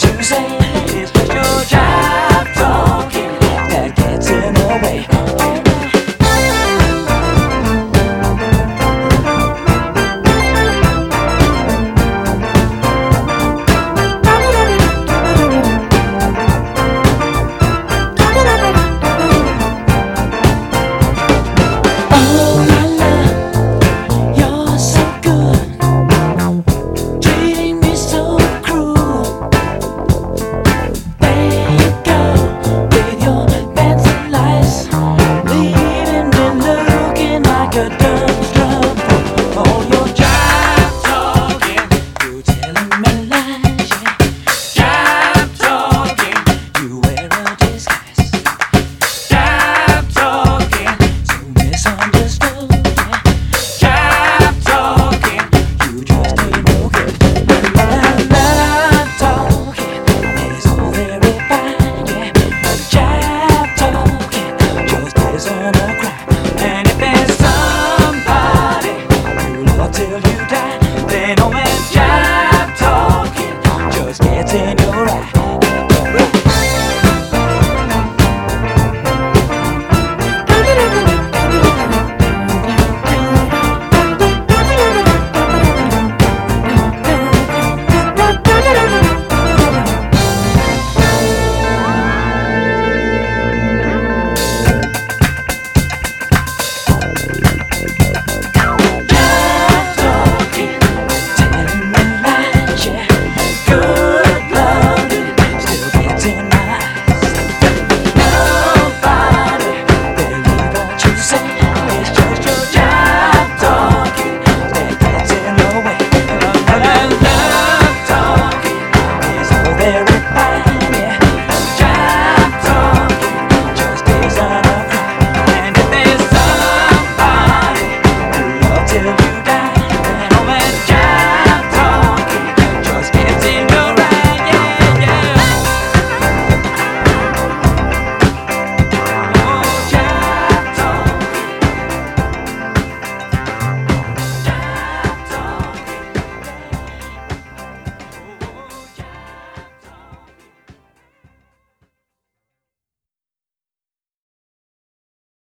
是谁 fenómeno.